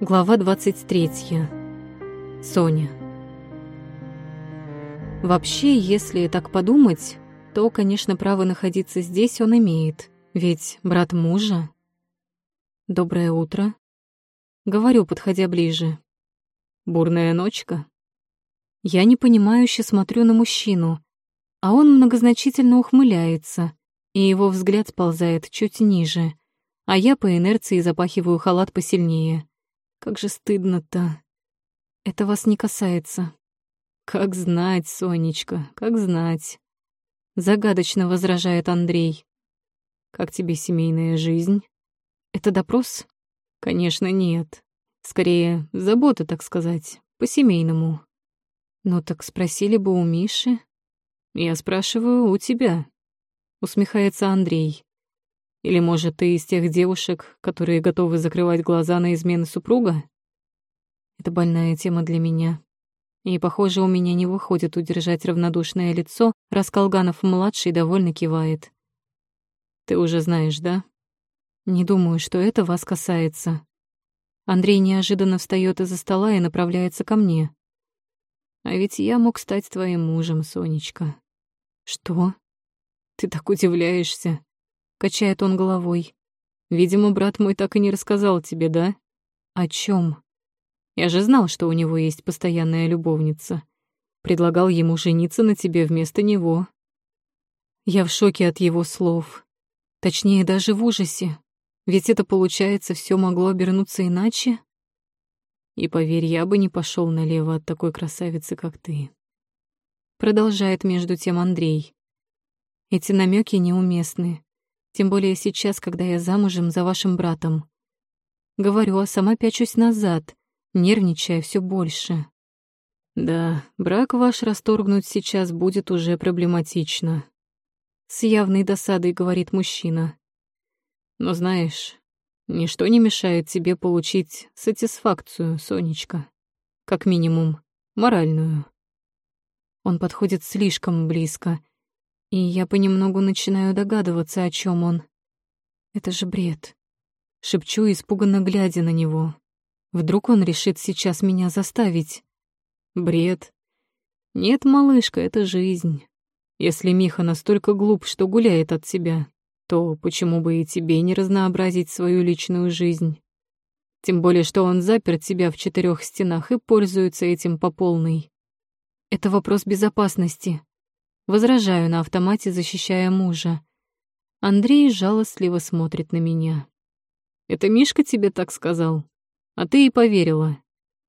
Глава 23. Соня. Вообще, если так подумать, то, конечно, право находиться здесь он имеет, ведь брат мужа. Доброе утро. Говорю, подходя ближе. Бурная ночка. Я непонимающе смотрю на мужчину, а он многозначительно ухмыляется, и его взгляд сползает чуть ниже, а я по инерции запахиваю халат посильнее. Как же стыдно-то. Это вас не касается. Как знать, Сонечка, как знать. Загадочно возражает Андрей. Как тебе семейная жизнь? Это допрос? Конечно, нет. Скорее, забота, так сказать, по-семейному. Ну так спросили бы у Миши. Я спрашиваю у тебя. Усмехается Андрей. Или, может, ты из тех девушек, которые готовы закрывать глаза на измены супруга? Это больная тема для меня. И, похоже, у меня не выходит удержать равнодушное лицо, раз Колганов-младший довольно кивает. Ты уже знаешь, да? Не думаю, что это вас касается. Андрей неожиданно встает из-за стола и направляется ко мне. А ведь я мог стать твоим мужем, Сонечка. Что? Ты так удивляешься. Качает он головой. Видимо, брат мой так и не рассказал тебе, да? О чем? Я же знал, что у него есть постоянная любовница. Предлагал ему жениться на тебе вместо него. Я в шоке от его слов. Точнее, даже в ужасе. Ведь это, получается, все могло обернуться иначе. И поверь, я бы не пошел налево от такой красавицы, как ты. Продолжает между тем Андрей. Эти намеки неуместны. Тем более сейчас, когда я замужем за вашим братом. Говорю, а сама пячусь назад, нервничая все больше. Да, брак ваш расторгнуть сейчас будет уже проблематично. С явной досадой говорит мужчина. Но знаешь, ничто не мешает тебе получить сатисфакцию, Сонечка. Как минимум, моральную. Он подходит слишком близко, и я понемногу начинаю догадываться, о чем он. Это же бред. Шепчу, испуганно глядя на него. Вдруг он решит сейчас меня заставить. Бред. Нет, малышка, это жизнь. Если Миха настолько глуп, что гуляет от себя, то почему бы и тебе не разнообразить свою личную жизнь? Тем более, что он заперт себя в четырех стенах и пользуется этим по полной. Это вопрос безопасности. Возражаю на автомате, защищая мужа. Андрей жалостливо смотрит на меня. «Это Мишка тебе так сказал? А ты и поверила.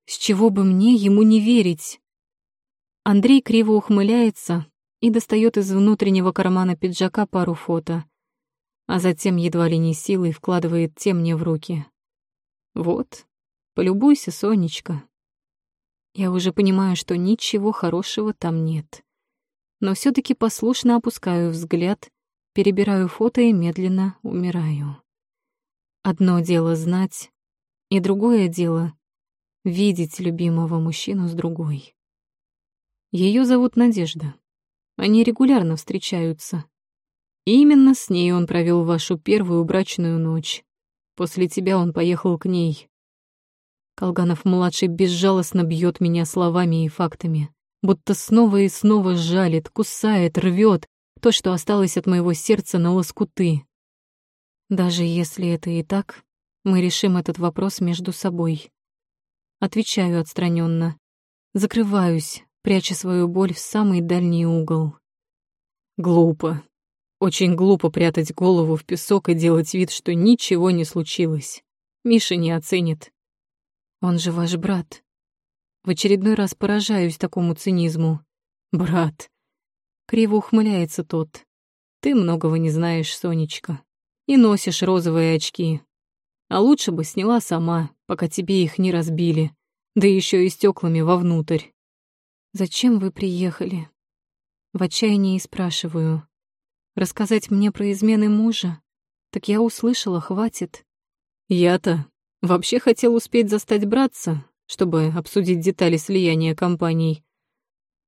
С чего бы мне ему не верить?» Андрей криво ухмыляется и достает из внутреннего кармана пиджака пару фото, а затем едва ли не силой вкладывает те мне в руки. «Вот, полюбуйся, Сонечка». Я уже понимаю, что ничего хорошего там нет но все таки послушно опускаю взгляд, перебираю фото и медленно умираю. Одно дело знать, и другое дело — видеть любимого мужчину с другой. Ее зовут Надежда. Они регулярно встречаются. И именно с ней он провел вашу первую брачную ночь. После тебя он поехал к ней. Колганов-младший безжалостно бьет меня словами и фактами будто снова и снова жалит, кусает, рвет то, что осталось от моего сердца на лоскуты. Даже если это и так, мы решим этот вопрос между собой. Отвечаю отстраненно, закрываюсь, пряча свою боль в самый дальний угол. Глупо. Очень глупо прятать голову в песок и делать вид, что ничего не случилось. Миша не оценит. Он же ваш брат. В очередной раз поражаюсь такому цинизму. Брат. Криво ухмыляется тот. Ты многого не знаешь, Сонечка. И носишь розовые очки. А лучше бы сняла сама, пока тебе их не разбили. Да еще и стеклами вовнутрь. Зачем вы приехали? В отчаянии спрашиваю. Рассказать мне про измены мужа? Так я услышала, хватит. Я-то вообще хотел успеть застать братца, чтобы обсудить детали слияния компаний.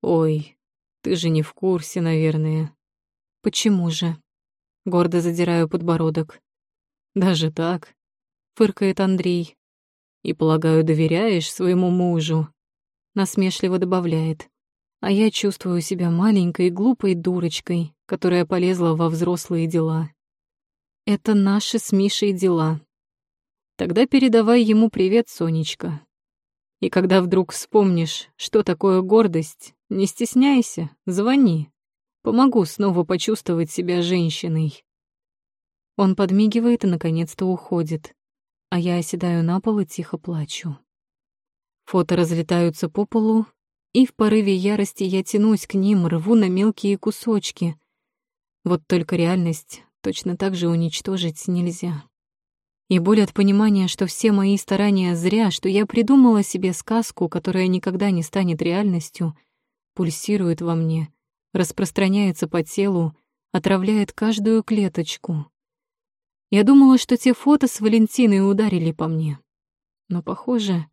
Ой, ты же не в курсе, наверное. Почему же? Гордо задираю подбородок. Даже так, фыркает Андрей. И, полагаю, доверяешь своему мужу?» Насмешливо добавляет. А я чувствую себя маленькой глупой дурочкой, которая полезла во взрослые дела. Это наши с Мишей дела. Тогда передавай ему привет, Сонечка. И когда вдруг вспомнишь, что такое гордость, не стесняйся, звони. Помогу снова почувствовать себя женщиной. Он подмигивает и, наконец-то, уходит, а я оседаю на пол и тихо плачу. Фото разлетаются по полу, и в порыве ярости я тянусь к ним, рву на мелкие кусочки. Вот только реальность точно так же уничтожить нельзя. И боль от понимания, что все мои старания зря, что я придумала себе сказку, которая никогда не станет реальностью, пульсирует во мне, распространяется по телу, отравляет каждую клеточку. Я думала, что те фото с Валентиной ударили по мне. Но, похоже,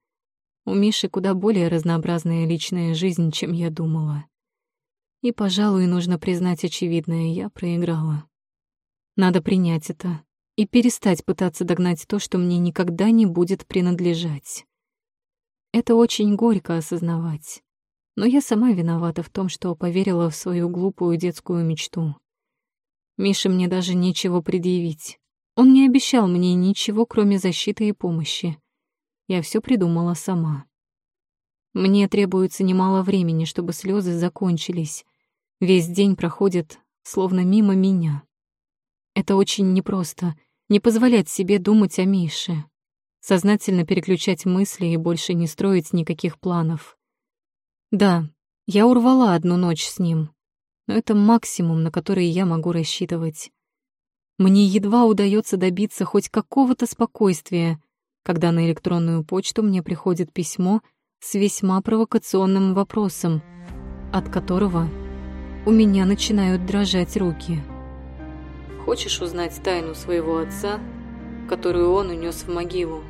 у Миши куда более разнообразная личная жизнь, чем я думала. И, пожалуй, нужно признать очевидное, я проиграла. Надо принять это и перестать пытаться догнать то, что мне никогда не будет принадлежать. Это очень горько осознавать. Но я сама виновата в том, что поверила в свою глупую детскую мечту. Мише мне даже нечего предъявить. Он не обещал мне ничего, кроме защиты и помощи. Я все придумала сама. Мне требуется немало времени, чтобы слезы закончились. Весь день проходит словно мимо меня. Это очень непросто — не позволять себе думать о Мише, сознательно переключать мысли и больше не строить никаких планов. Да, я урвала одну ночь с ним, но это максимум, на который я могу рассчитывать. Мне едва удается добиться хоть какого-то спокойствия, когда на электронную почту мне приходит письмо с весьма провокационным вопросом, от которого у меня начинают дрожать руки. Хочешь узнать тайну своего отца, которую он унес в могилу?